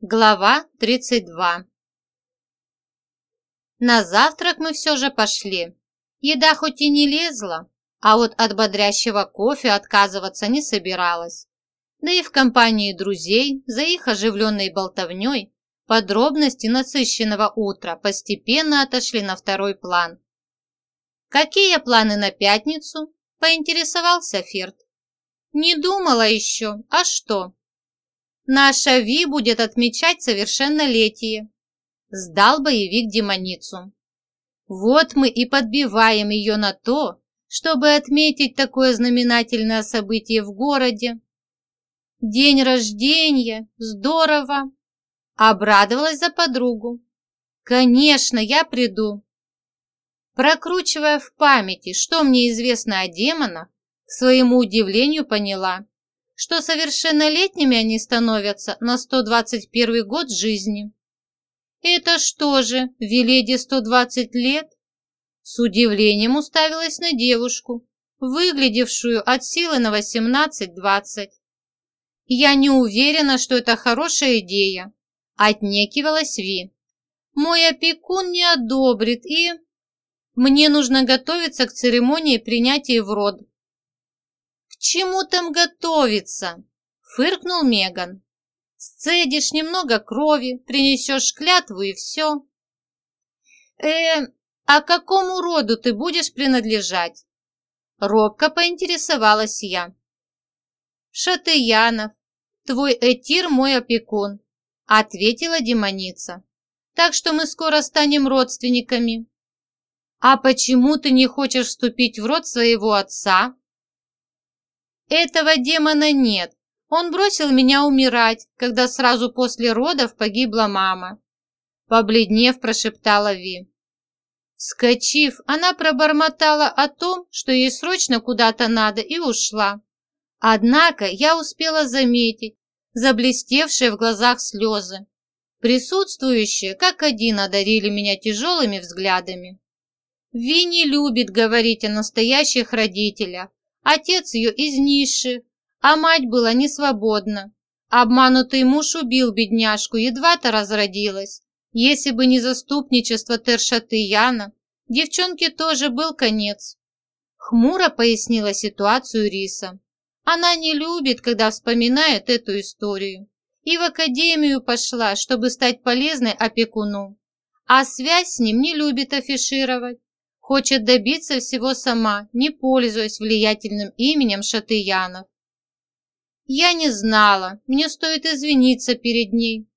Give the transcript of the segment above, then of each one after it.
Глава 32 На завтрак мы все же пошли. Еда хоть и не лезла, а вот от бодрящего кофе отказываться не собиралась. Да и в компании друзей, за их оживленной болтовней, подробности насыщенного утра постепенно отошли на второй план. «Какие планы на пятницу?» – поинтересовался Ферд. «Не думала еще, а что?» Наша Ви будет отмечать совершеннолетие. Сдал боевик демоницу. Вот мы и подбиваем ее на то, чтобы отметить такое знаменательное событие в городе. День рождения, здорово. Обрадовалась за подругу. Конечно, я приду. Прокручивая в памяти, что мне известно о демонах, к своему удивлению поняла, что совершеннолетними они становятся на 121 год жизни. Это что же, Веледе 120 лет? С удивлением уставилась на девушку, выглядевшую от силы на 18-20. Я не уверена, что это хорошая идея, отнекивалась Ви. Мой опекун не одобрит и... Мне нужно готовиться к церемонии принятия в род чему там готовиться?» – фыркнул Меган. «Сцедишь немного крови, принесешь клятву и все». «Э, а какому роду ты будешь принадлежать?» Робко поинтересовалась я. «Шатыянов, твой Этир мой опекун», – ответила демоница. «Так что мы скоро станем родственниками». «А почему ты не хочешь вступить в род своего отца?» Этого демона нет. Он бросил меня умирать, когда сразу после родов погибла мама. Побледнев, прошептала Ви. Скочив, она пробормотала о том, что ей срочно куда-то надо, и ушла. Однако я успела заметить заблестевшие в глазах слезы. Присутствующие, как один, одарили меня тяжелыми взглядами. Ви не любит говорить о настоящих родителях, Отец ее из ниши, а мать была не свободна. Обманутый муж убил бедняжку, едва-то разродилась. Если бы не заступничество Тершаты Яна, девчонке тоже был конец. Хмуро пояснила ситуацию Риса. Она не любит, когда вспоминает эту историю. И в академию пошла, чтобы стать полезной опекуну. А связь с ним не любит афишировать. Хочет добиться всего сама, не пользуясь влиятельным именем Шатыянов. Я не знала, мне стоит извиниться перед ней.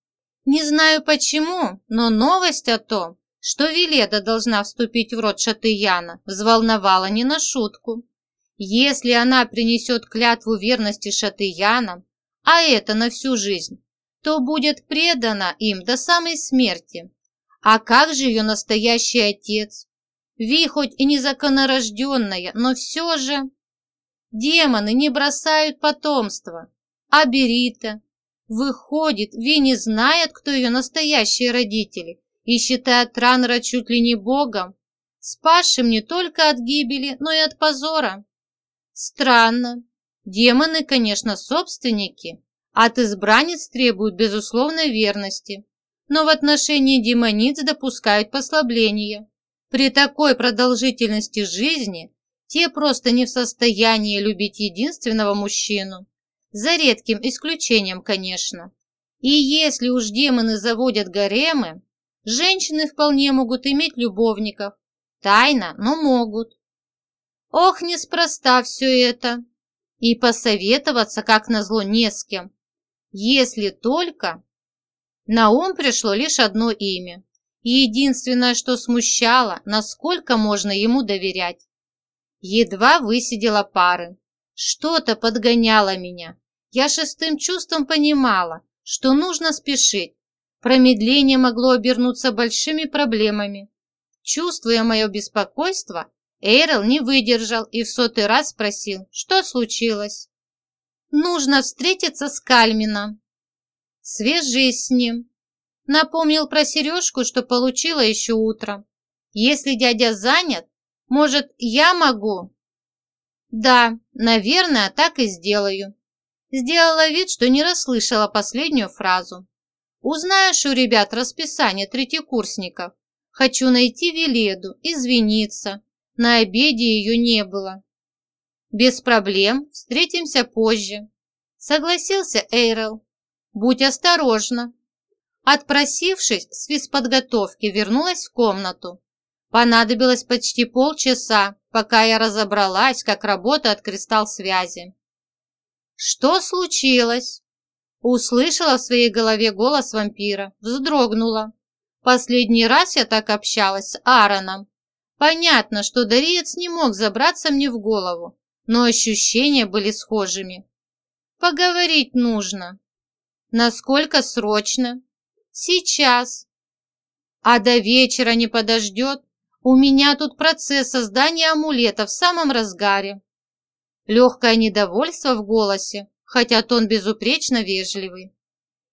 Не знаю почему, но новость о том, что Веледа должна вступить в род Шатыяна, взволновала не на шутку. Если она принесет клятву верности Шатыянам, а это на всю жизнь, то будет предана им до самой смерти. А как же ее настоящий отец? Ви хоть и незаконнорожденная, но все же... Демоны не бросают потомство. А Берита? Выходит, Ви не знает, кто ее настоящие родители, и считает Раннера чуть ли не богом, спасшим не только от гибели, но и от позора. Странно. Демоны, конечно, собственники, от избранниц требуют безусловной верности, но в отношении демониц допускают послабления. При такой продолжительности жизни те просто не в состоянии любить единственного мужчину. За редким исключением, конечно. И если уж демоны заводят гаремы, женщины вполне могут иметь любовников. Тайно, но могут. Ох, неспроста все это. И посоветоваться, как назло, не с кем. Если только... На ум пришло лишь одно имя единственное, что смущало, насколько можно ему доверять. Едва высидела пары. Что-то подгоняло меня. Я шестым чувством понимала, что нужно спешить. Промедление могло обернуться большими проблемами. Чувствуя мое беспокойство, Эйрл не выдержал и в сотый раз спросил, что случилось. «Нужно встретиться с Кальмином». «Свяжись с ним», Напомнил про сережку, что получила еще утром. Если дядя занят, может, я могу? Да, наверное, так и сделаю. Сделала вид, что не расслышала последнюю фразу. Узнаешь у ребят расписание третьекурсников. Хочу найти Веледу, извиниться. На обеде ее не было. Без проблем, встретимся позже. Согласился Эйрел. Будь осторожна. Отпросившись с физподготовки, вернулась в комнату. Понадобилось почти полчаса, пока я разобралась, как работает кристалл связи. «Что случилось?» Услышала в своей голове голос вампира, вздрогнула. Последний раз я так общалась с Аароном. Понятно, что Дариец не мог забраться мне в голову, но ощущения были схожими. Поговорить нужно. Насколько срочно? Сейчас. А до вечера не подождет? У меня тут процесс создания амулета в самом разгаре. Легкое недовольство в голосе, хотя тон безупречно вежливый.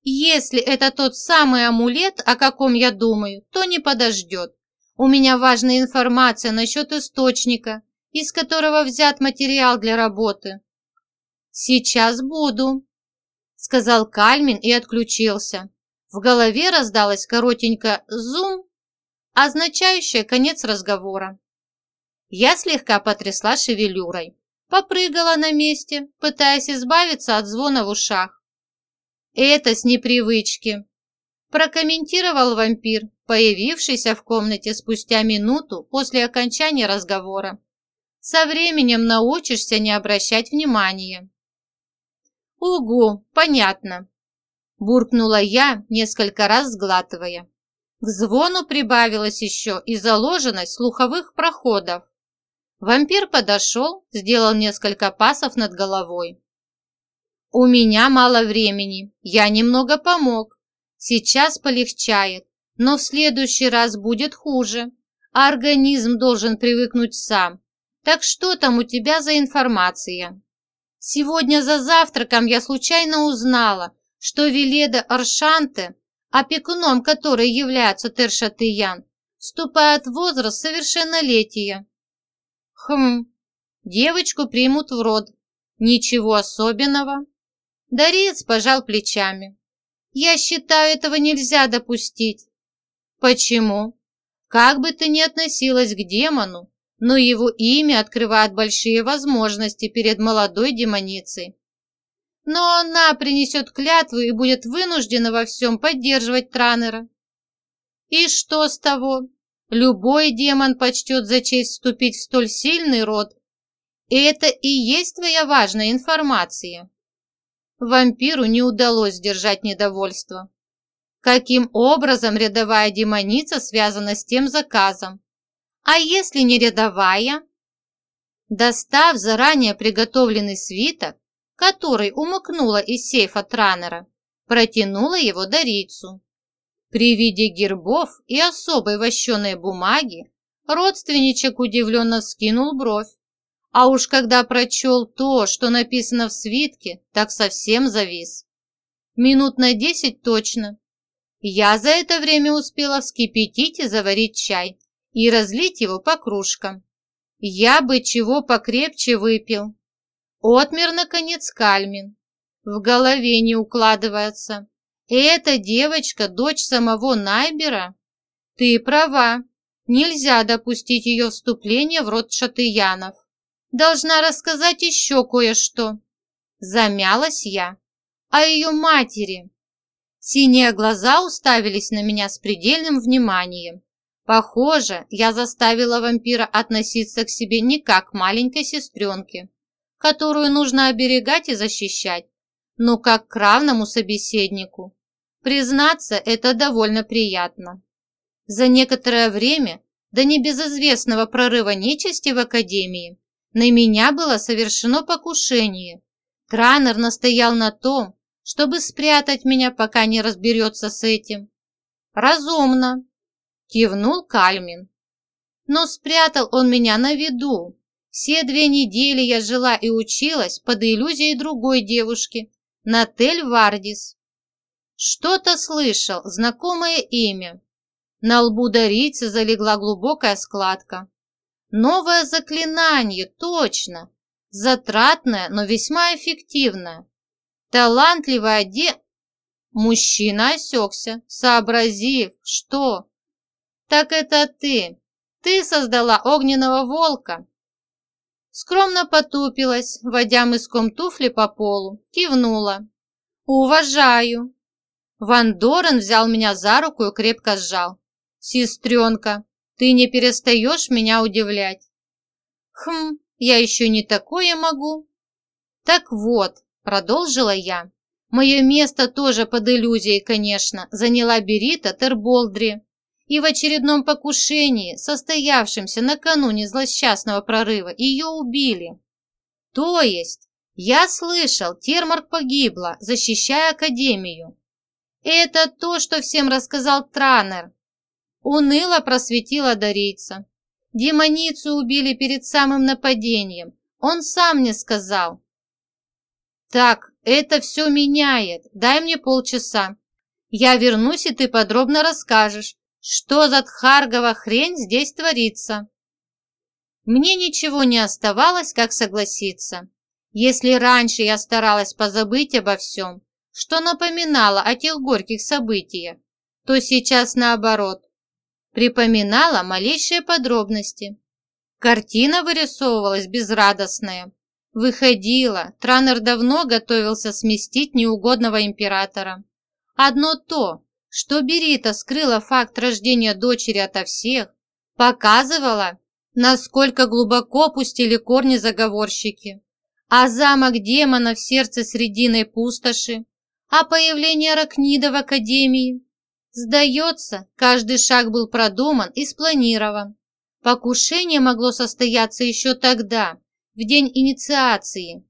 Если это тот самый амулет, о каком я думаю, то не подождет. У меня важная информация насчет источника, из которого взят материал для работы. Сейчас буду, сказал Кальмин и отключился. В голове раздалось коротенько «зум», означающее конец разговора. Я слегка потрясла шевелюрой, попрыгала на месте, пытаясь избавиться от звона в ушах. «Это с непривычки», – прокомментировал вампир, появившийся в комнате спустя минуту после окончания разговора. «Со временем научишься не обращать внимания». «Угу, понятно», – буркнула я, несколько раз сглатывая. К звону прибавилось еще и заложенность слуховых проходов. Вампир подошел, сделал несколько пасов над головой. «У меня мало времени, я немного помог. Сейчас полегчает, но в следующий раз будет хуже. Организм должен привыкнуть сам. Так что там у тебя за информация?» Сегодня за завтраком я случайно узнала, что Веледа Аршанте опекуном которой является Тершатыян, вступает в возраст совершеннолетия. Хм, девочку примут в род. Ничего особенного. Дарец пожал плечами. Я считаю, этого нельзя допустить. Почему? Как бы ты ни относилась к демону, но его имя открывает большие возможности перед молодой демоницей но она принесет клятву и будет вынуждена во всем поддерживать Транера. И что с того? Любой демон почтет за честь вступить в столь сильный род. Это и есть твоя важная информация. Вампиру не удалось сдержать недовольство. Каким образом рядовая демоница связана с тем заказом? А если не рядовая? Достав заранее приготовленный свиток, который умыкнула из сейфа Транера, протянула его Дарицу. При виде гербов и особой вощеной бумаги родственничек удивленно вскинул бровь. А уж когда прочел то, что написано в свитке, так совсем завис. Минут на десять точно. Я за это время успела вскипятить и заварить чай и разлить его по кружкам. Я бы чего покрепче выпил, Отмер, наконец, Кальмин. В голове не укладывается. Эта девочка дочь самого Найбера? Ты права. Нельзя допустить ее вступление в род Шатыянов. Должна рассказать еще кое-что. Замялась я. О ее матери. Синие глаза уставились на меня с предельным вниманием. Похоже, я заставила вампира относиться к себе не как к маленькой сестренке, которую нужно оберегать и защищать, но как к равному собеседнику. Признаться, это довольно приятно. За некоторое время, до небезызвестного прорыва нечисти в Академии, на меня было совершено покушение. Транер настоял на том, чтобы спрятать меня, пока не разберется с этим. «Разумно», – кивнул Кальмин. «Но спрятал он меня на виду, все две недели я жила и училась под иллюзией другой девушки, Натель Вардис. Что-то слышал, знакомое имя. На лбу Дарицы залегла глубокая складка. Новое заклинание, точно. Затратное, но весьма эффективное. Талантливая де... Мужчина осекся, сообразив, что... Так это ты. Ты создала огненного волка. Скромно потупилась, водя мыском туфли по полу, кивнула. «Уважаю». Ван Дорен взял меня за руку и крепко сжал. «Сестренка, ты не перестаешь меня удивлять». «Хм, я еще не такое могу». «Так вот», — продолжила я, «мое место тоже под иллюзией, конечно, заняла Берита Терболдри. И в очередном покушении, состоявшемся накануне злосчастного прорыва, ее убили. То есть я слышал, Термарк погибла, защищая Академию. Это то, что всем рассказал Транер. Уныло просветила Дарийца. Демоницу убили перед самым нападением. Он сам мне сказал. Так, это все меняет. Дай мне полчаса. Я вернусь, и ты подробно расскажешь, что за тхаргова хрень здесь творится. Мне ничего не оставалось, как согласиться. Если раньше я старалась позабыть обо всем, что напоминало о тех горьких событиях, то сейчас наоборот. Припоминала малейшие подробности. Картина вырисовывалась безрадостная. Выходила, Транер давно готовился сместить неугодного императора. Одно то, что Берита скрыла факт рождения дочери ото всех, показывало, насколько глубоко пустили корни заговорщики а замок демона в сердце срединой пустоши, а появление Ракнида в Академии. Сдается, каждый шаг был продуман и спланирован. Покушение могло состояться еще тогда, в день инициации.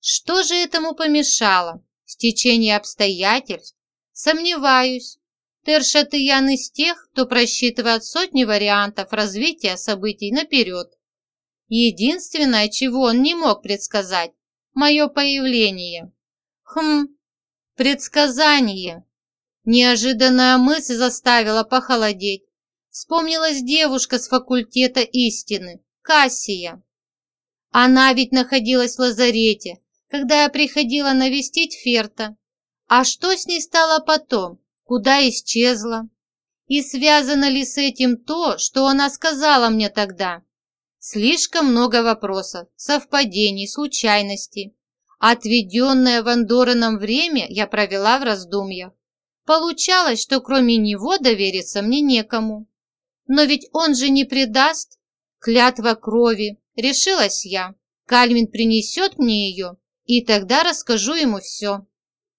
Что же этому помешало? Стечение обстоятельств? Сомневаюсь. Тершатыян из тех, кто просчитывает сотни вариантов развития событий наперед. Единственное, чего он не мог предсказать – мое появление. Хм, предсказание. Неожиданная мысль заставила похолодеть. Вспомнилась девушка с факультета истины, Кассия. Она ведь находилась в лазарете, когда я приходила навестить Ферта. А что с ней стало потом? Куда исчезла? И связано ли с этим то, что она сказала мне тогда? Слишком много вопросов, совпадений, случайностей. Отведенное Вандораном время я провела в раздумьях. Получалось, что кроме него довериться мне некому. Но ведь он же не предаст. Клятва крови. Решилась я. Кальвин принесет мне ее, и тогда расскажу ему все.